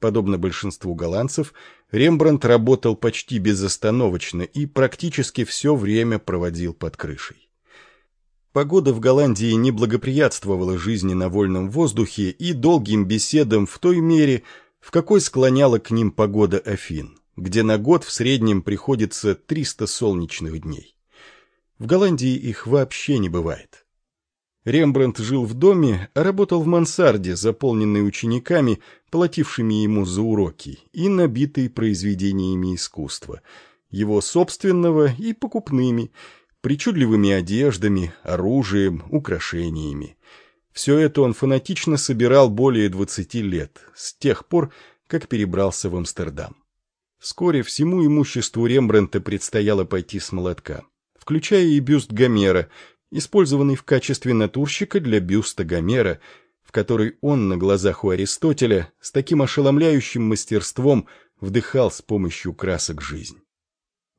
Подобно большинству голландцев, Рембрандт работал почти безостановочно и практически все время проводил под крышей. Погода в Голландии не благоприятствовала жизни на вольном воздухе и долгим беседам в той мере, в какой склоняла к ним погода Афин, где на год в среднем приходится 300 солнечных дней. В Голландии их вообще не бывает. Рембрандт жил в доме, а работал в мансарде, заполненной учениками, платившими ему за уроки, и набитой произведениями искусства, его собственного и покупными, причудливыми одеждами, оружием, украшениями. Все это он фанатично собирал более 20 лет, с тех пор, как перебрался в Амстердам. Вскоре всему имуществу Рембрандта предстояло пойти с молотка, включая и бюст Гомера, использованный в качестве натурщика для бюста Гомера, в который он на глазах у Аристотеля с таким ошеломляющим мастерством вдыхал с помощью красок жизнь.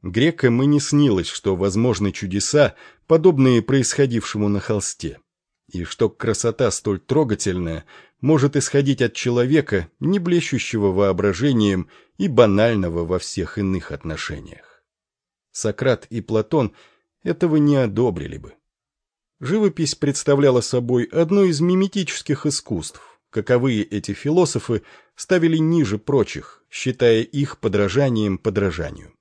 Грекам и не снилось, что возможны чудеса, подобные происходившему на холсте, и что красота столь трогательная может исходить от человека, не блещущего воображением и банального во всех иных отношениях. Сократ и Платон этого не одобрили бы. Живопись представляла собой одно из миметических искусств, каковые эти философы ставили ниже прочих, считая их подражанием подражанию.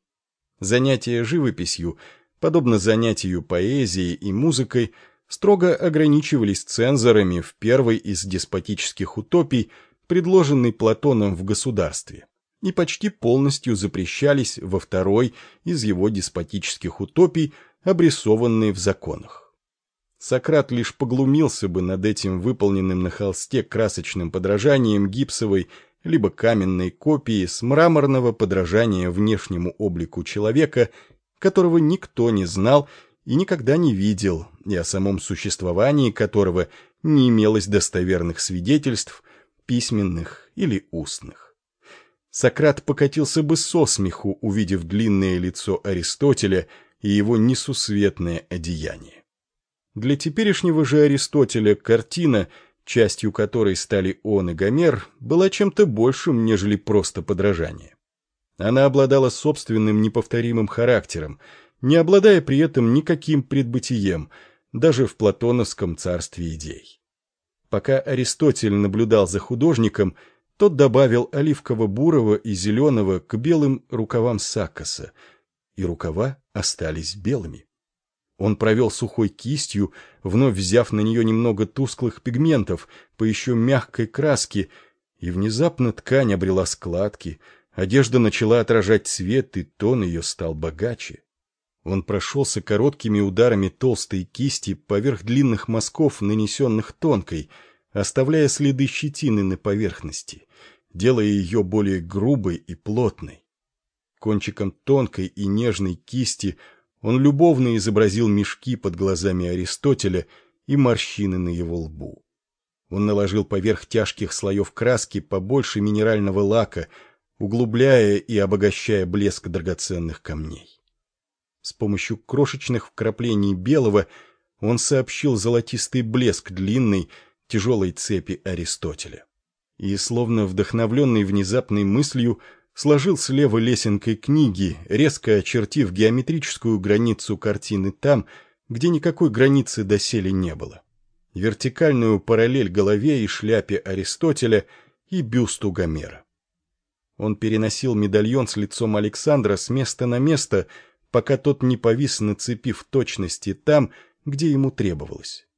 Занятия живописью, подобно занятию поэзией и музыкой, строго ограничивались цензорами в первой из деспотических утопий, предложенной Платоном в государстве, и почти полностью запрещались во второй из его деспотических утопий, обрисованной в законах. Сократ лишь поглумился бы над этим выполненным на холсте красочным подражанием гипсовой либо каменной копии с мраморного подражания внешнему облику человека, которого никто не знал и никогда не видел, и о самом существовании которого не имелось достоверных свидетельств, письменных или устных. Сократ покатился бы со смеху, увидев длинное лицо Аристотеля и его несусветное одеяние. Для теперешнего же Аристотеля картина – частью которой стали он и Гомер, была чем-то большим, нежели просто подражание. Она обладала собственным неповторимым характером, не обладая при этом никаким предбытием, даже в платоновском царстве идей. Пока Аристотель наблюдал за художником, тот добавил оливково-бурого и зеленого к белым рукавам саккоса, и рукава остались белыми. Он провел сухой кистью, вновь взяв на нее немного тусклых пигментов по еще мягкой краске, и внезапно ткань обрела складки, одежда начала отражать цвет, и тон ее стал богаче. Он прошелся короткими ударами толстой кисти поверх длинных мазков, нанесенных тонкой, оставляя следы щетины на поверхности, делая ее более грубой и плотной. Кончиком тонкой и нежной кисти – он любовно изобразил мешки под глазами Аристотеля и морщины на его лбу. Он наложил поверх тяжких слоев краски побольше минерального лака, углубляя и обогащая блеск драгоценных камней. С помощью крошечных вкраплений белого он сообщил золотистый блеск длинной, тяжелой цепи Аристотеля. И, словно вдохновленный внезапной мыслью, сложил слева лесенкой книги, резко очертив геометрическую границу картины там, где никакой границы доселе не было. Вертикальную параллель голове и шляпе Аристотеля и бюсту Гомера. Он переносил медальон с лицом Александра с места на место, пока тот не повис на цепи в точности там, где ему требовалось.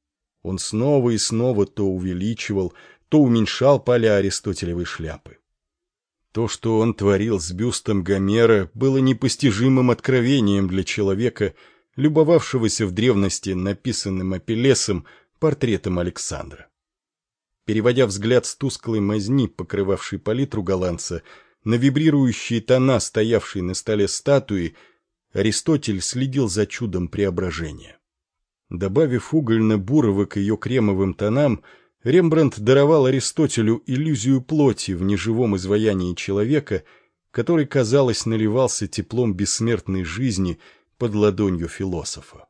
Он снова и снова то увеличивал, то уменьшал поля Аристотелевой шляпы. То, что он творил с бюстом Гомера, было непостижимым откровением для человека, любовавшегося в древности написанным Апеллесом портретом Александра. Переводя взгляд с тусклой мазни, покрывавшей палитру голландца, на вибрирующие тона, стоявшие на столе статуи, Аристотель следил за чудом преображения. Добавив угольно-бурово к ее кремовым тонам, Рембрандт даровал Аристотелю иллюзию плоти в неживом изваянии человека, который, казалось, наливался теплом бессмертной жизни под ладонью философа.